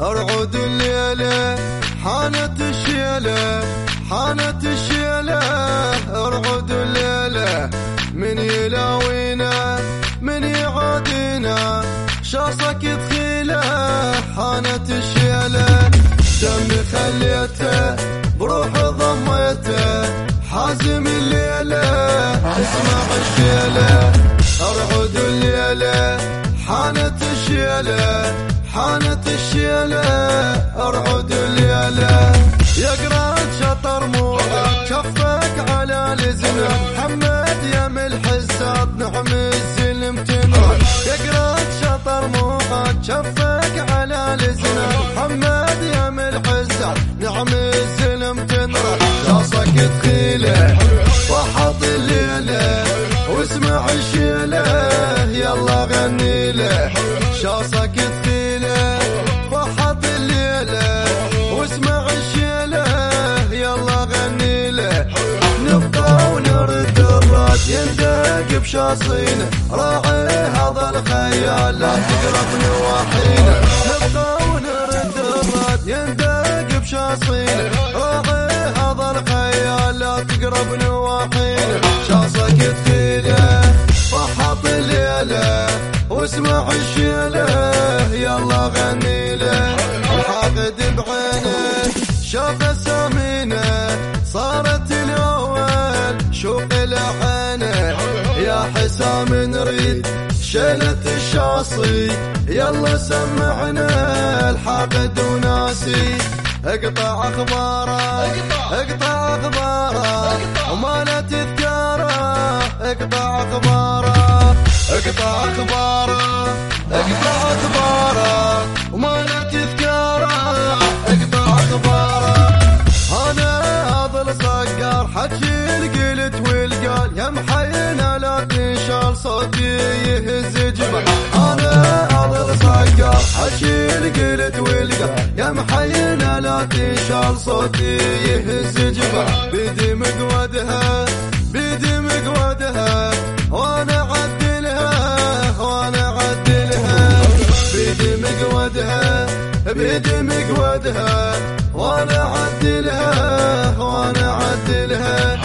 أرعد الليلة حانت الشيلة حانت الشيلة أرعد الليلة من يلاوينا من يعادينا. شاصك تخيله حانت الشيلة دم خليته بروح ضميته حازم الليلة اسمع الشيلة أرعد الليلة حانت الشيلة حانت الشيلة أرعد الليلة. يقرأ شطر مو كفك على لزنا محمد يا ملح نعم الزلم تنرد يقرأ شطر مو كفك على لزنا محمد يا ملح نعم الزلم تنرد راسك تخيله يندق بشاصينه. راعي هذا الخيال لا تقرب نواحينا نبقى ونرد الراد يندق بشاصينه. راعي هذا الخيال لا تقرب نواحينا شاصك تخيله فحط الليلة واسمع الشيله يلا غني له. الحاقد شاف سامينه صارت الأول شوق العينه يا حسام نريد شيلة الشاصي يلا سمعنا الحاقد وناسي. اقطع اخباره اقطع اخباره وما لا تذكره اقطع اخباره اقطع اخباره اقطع اخباره لا تنشال صوتي يهز جبل بدي مقودها بدي مقودها. وأنا عدلها وأنا عدلها بدي مقودها بدي مقودها وأنا عدلها وأنا عدلها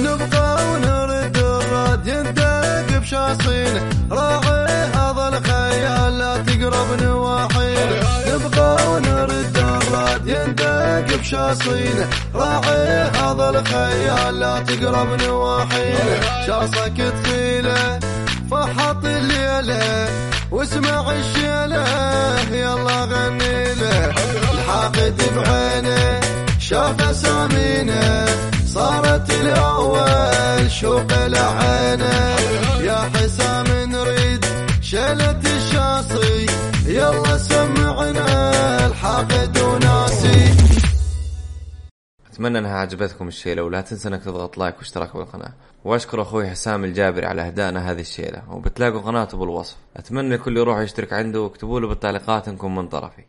نبقى ونرد الراد يندق بشاصين. راعي بشاصين راعي هذا الخيال لا تقرب نواحينا شاصك تخيله فحط الليلة واسمع الشيلة. يلا غني له. الحاقد بعينه شاف سامينه صارت الأول شوق العينه. أتمنى أنها عجبتكم الشيله ولا تنسى أنك تضغط لايك واشتراك بالقناة. وأشكر أخوي حسام الجابري على أهدائنا هذه الشيلة. وبتلاقوا قناته بالوصف. أتمنى الكل يروح يشترك عنده. واكتبوا له بالتعليقات أنكم من طرفي.